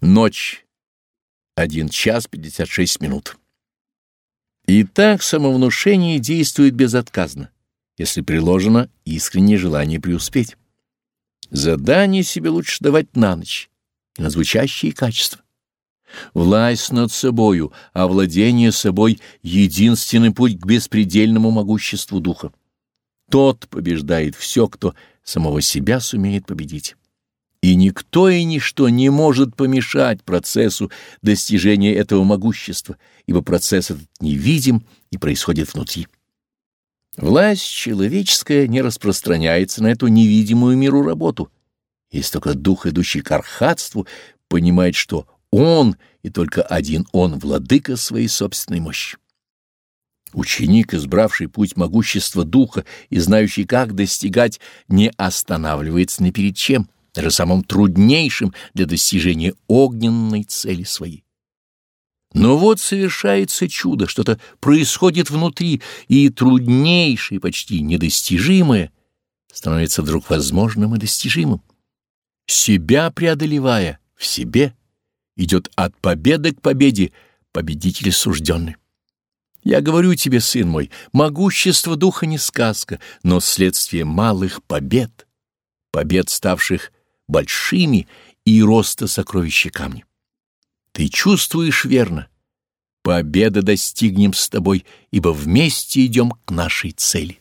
Ночь. Один час пятьдесят шесть минут. Итак, самовнушение действует безотказно, если приложено искреннее желание преуспеть. Задание себе лучше давать на ночь и на звучащие качества. Власть над собою, овладение собой — единственный путь к беспредельному могуществу духа. Тот побеждает все, кто самого себя сумеет победить. И никто и ничто не может помешать процессу достижения этого могущества, ибо процесс этот невидим и происходит внутри. Власть человеческая не распространяется на эту невидимую миру работу, если только дух, идущий к архатству, понимает, что он и только один он владыка своей собственной мощи. Ученик, избравший путь могущества духа и знающий, как достигать, не останавливается ни перед чем — даже самым труднейшим для достижения огненной цели своей. Но вот совершается чудо, что-то происходит внутри, и труднейшее, почти недостижимое, становится вдруг возможным и достижимым. Себя преодолевая в себе, идет от победы к победе победитель сужденный. Я говорю тебе, сын мой, могущество духа не сказка, но следствие малых побед, побед, ставших большими и роста сокровища камня. Ты чувствуешь верно. Победа достигнем с тобой, ибо вместе идем к нашей цели.